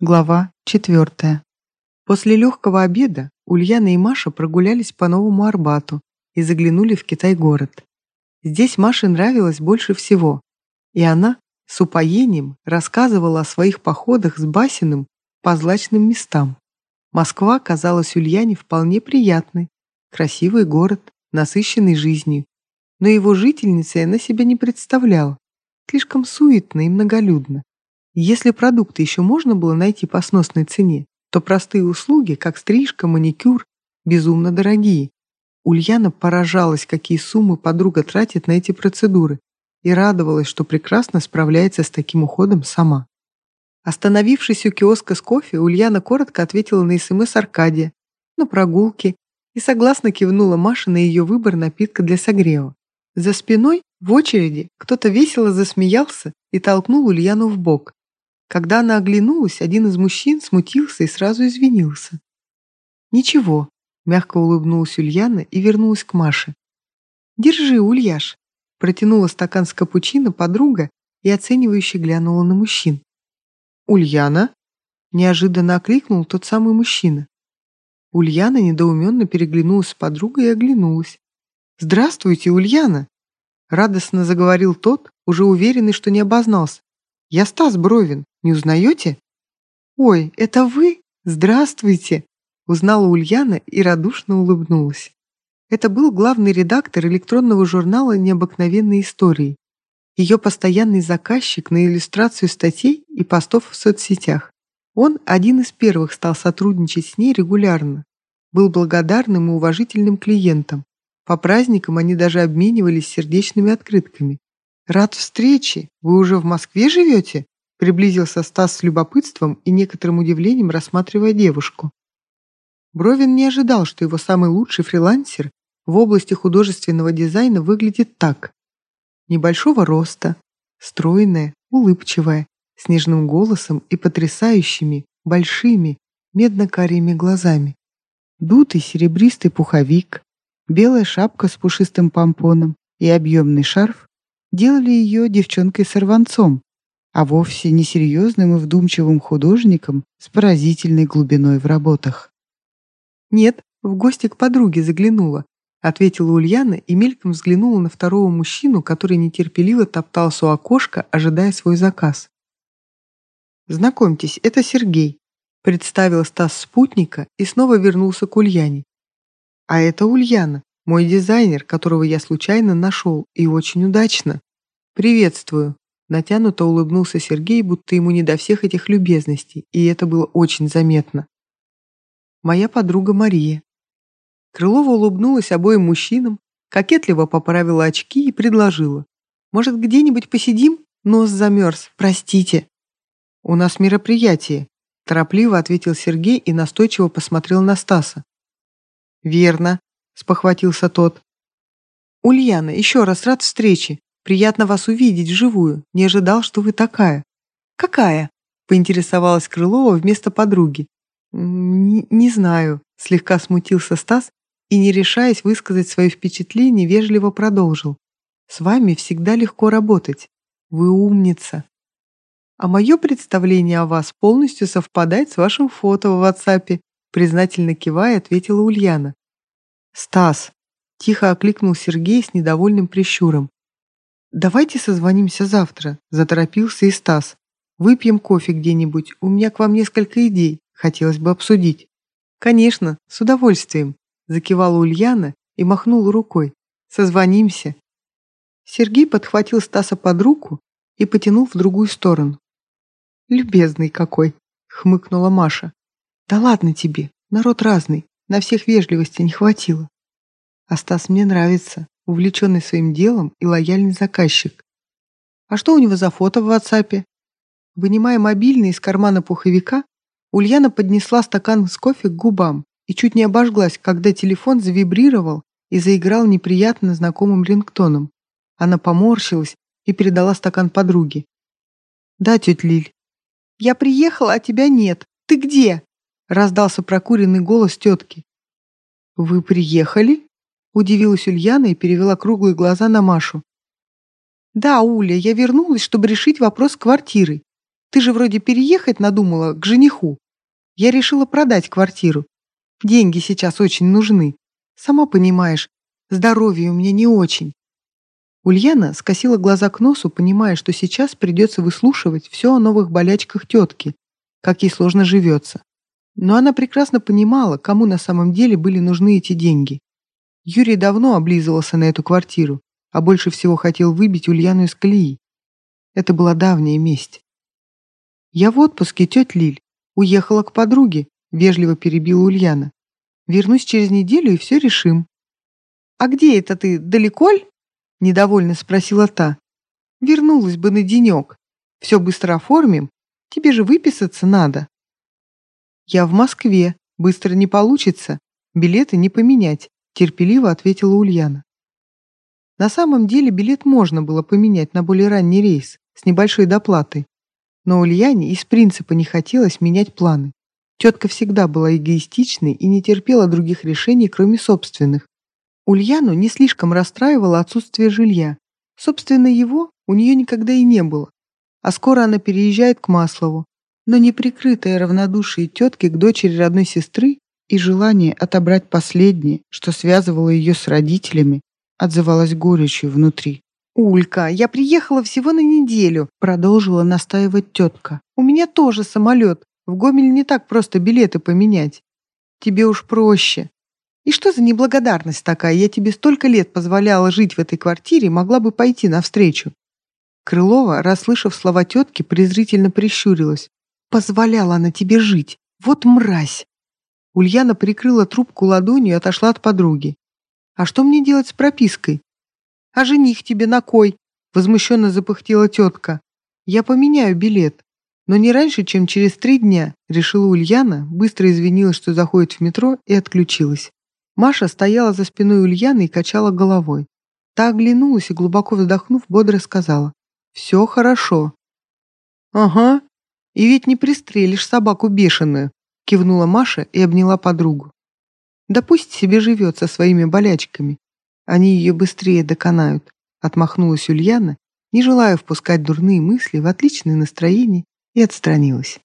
Глава четвертая. После легкого обеда Ульяна и Маша прогулялись по Новому Арбату и заглянули в Китай-город. Здесь Маше нравилось больше всего, и она с упоением рассказывала о своих походах с Басиным по злачным местам. Москва казалась Ульяне вполне приятной, красивый город, насыщенный жизнью, но его жительницей она себя не представляла, слишком суетно и многолюдно. Если продукты еще можно было найти по сносной цене, то простые услуги, как стрижка, маникюр, безумно дорогие. Ульяна поражалась, какие суммы подруга тратит на эти процедуры, и радовалась, что прекрасно справляется с таким уходом сама. Остановившись у киоска с кофе, Ульяна коротко ответила на СМС Аркадия, на прогулки, и согласно кивнула Маше на ее выбор напитка для согрева. За спиной, в очереди, кто-то весело засмеялся и толкнул Ульяну в бок. Когда она оглянулась, один из мужчин смутился и сразу извинился. «Ничего», — мягко улыбнулась Ульяна и вернулась к Маше. «Держи, Ульяш», — протянула стакан с капучино подруга и оценивающе глянула на мужчин. «Ульяна?» — неожиданно окликнул тот самый мужчина. Ульяна недоуменно переглянулась с подругой и оглянулась. «Здравствуйте, Ульяна!» Радостно заговорил тот, уже уверенный, что не обознался. «Я Стас Бровин. Не узнаете?» «Ой, это вы? Здравствуйте!» Узнала Ульяна и радушно улыбнулась. Это был главный редактор электронного журнала «Необыкновенные истории». Ее постоянный заказчик на иллюстрацию статей и постов в соцсетях. Он один из первых стал сотрудничать с ней регулярно. Был благодарным и уважительным клиентом. По праздникам они даже обменивались сердечными открытками. «Рад встрече! Вы уже в Москве живете?» Приблизился Стас с любопытством и некоторым удивлением рассматривая девушку. Бровин не ожидал, что его самый лучший фрилансер в области художественного дизайна выглядит так. Небольшого роста, стройная, улыбчивая, с нежным голосом и потрясающими, большими, медно-карими глазами. Дутый серебристый пуховик, белая шапка с пушистым помпоном и объемный шарф делали ее девчонкой-сорванцом, а вовсе не серьезным и вдумчивым художником с поразительной глубиной в работах. «Нет, в гости к подруге заглянула», ответила Ульяна и мельком взглянула на второго мужчину, который нетерпеливо топтался у окошка, ожидая свой заказ. «Знакомьтесь, это Сергей», представил Стас спутника и снова вернулся к Ульяне. «А это Ульяна, мой дизайнер, которого я случайно нашел, и очень удачно. Приветствую!» Натянуто улыбнулся Сергей, будто ему не до всех этих любезностей, и это было очень заметно. «Моя подруга Мария». Крылова улыбнулась обоим мужчинам, кокетливо поправила очки и предложила. «Может, где-нибудь посидим? Нос замерз, простите». «У нас мероприятие», – торопливо ответил Сергей и настойчиво посмотрел на Стаса. «Верно», спохватился тот. «Ульяна, еще раз рад встрече. Приятно вас увидеть вживую. Не ожидал, что вы такая». «Какая?» — поинтересовалась Крылова вместо подруги. «Не, не знаю», — слегка смутился Стас и, не решаясь высказать свои впечатления, вежливо продолжил. «С вами всегда легко работать. Вы умница. А мое представление о вас полностью совпадает с вашим фото в WhatsApp», признательно кивая, ответила Ульяна. «Стас!» — тихо окликнул Сергей с недовольным прищуром. «Давайте созвонимся завтра», — заторопился и Стас. «Выпьем кофе где-нибудь, у меня к вам несколько идей, хотелось бы обсудить». «Конечно, с удовольствием», — закивала Ульяна и махнула рукой. «Созвонимся». Сергей подхватил Стаса под руку и потянул в другую сторону. «Любезный какой!» — хмыкнула Маша. «Да ладно тебе, народ разный. На всех вежливости не хватило. А Стас мне нравится, увлеченный своим делом и лояльный заказчик. А что у него за фото в WhatsApp? Вынимая мобильный из кармана пуховика, Ульяна поднесла стакан с кофе к губам и чуть не обожглась, когда телефон завибрировал и заиграл неприятно знакомым рингтоном. Она поморщилась и передала стакан подруге. «Да, тетя Лиль». «Я приехала, а тебя нет. Ты где?» Раздался прокуренный голос тетки. «Вы приехали?» – удивилась Ульяна и перевела круглые глаза на Машу. «Да, Уля, я вернулась, чтобы решить вопрос с квартирой. Ты же вроде переехать надумала к жениху. Я решила продать квартиру. Деньги сейчас очень нужны. Сама понимаешь, здоровье у меня не очень. Ульяна скосила глаза к носу, понимая, что сейчас придется выслушивать все о новых болячках тетки, как ей сложно живется. Но она прекрасно понимала, кому на самом деле были нужны эти деньги. Юрий давно облизывался на эту квартиру, а больше всего хотел выбить Ульяну из колеи. Это была давняя месть. «Я в отпуске, тетя Лиль. Уехала к подруге», — вежливо перебила Ульяна. «Вернусь через неделю и все решим». «А где это ты, далеко ль?» — недовольно спросила та. «Вернулась бы на денек. Все быстро оформим. Тебе же выписаться надо». «Я в Москве. Быстро не получится. Билеты не поменять», — терпеливо ответила Ульяна. На самом деле билет можно было поменять на более ранний рейс с небольшой доплатой. Но Ульяне из принципа не хотелось менять планы. Тетка всегда была эгоистичной и не терпела других решений, кроме собственных. Ульяну не слишком расстраивало отсутствие жилья. Собственно, его у нее никогда и не было. А скоро она переезжает к Маслову. Но неприкрытое равнодушие тетки к дочери родной сестры и желание отобрать последнее, что связывало ее с родителями, отзывалось горечью внутри. «Улька, я приехала всего на неделю», — продолжила настаивать тетка. «У меня тоже самолет. В Гомель не так просто билеты поменять. Тебе уж проще. И что за неблагодарность такая? Я тебе столько лет позволяла жить в этой квартире, могла бы пойти навстречу. Крылова, расслышав слова тетки, презрительно прищурилась. Позволяла она тебе жить. Вот мразь. Ульяна прикрыла трубку ладонью и отошла от подруги. А что мне делать с пропиской? А жених тебе на кой? Возмущенно запыхтела тетка. Я поменяю билет. Но не раньше, чем через три дня, решила Ульяна, быстро извинилась, что заходит в метро и отключилась. Маша стояла за спиной Ульяны и качала головой. Та оглянулась и, глубоко вздохнув, бодро сказала. «Все хорошо». «Ага, и ведь не пристрелишь собаку бешеную», кивнула Маша и обняла подругу. «Да пусть себе живет со своими болячками. Они ее быстрее доконают», отмахнулась Ульяна, не желая впускать дурные мысли в отличное настроение, и отстранилась.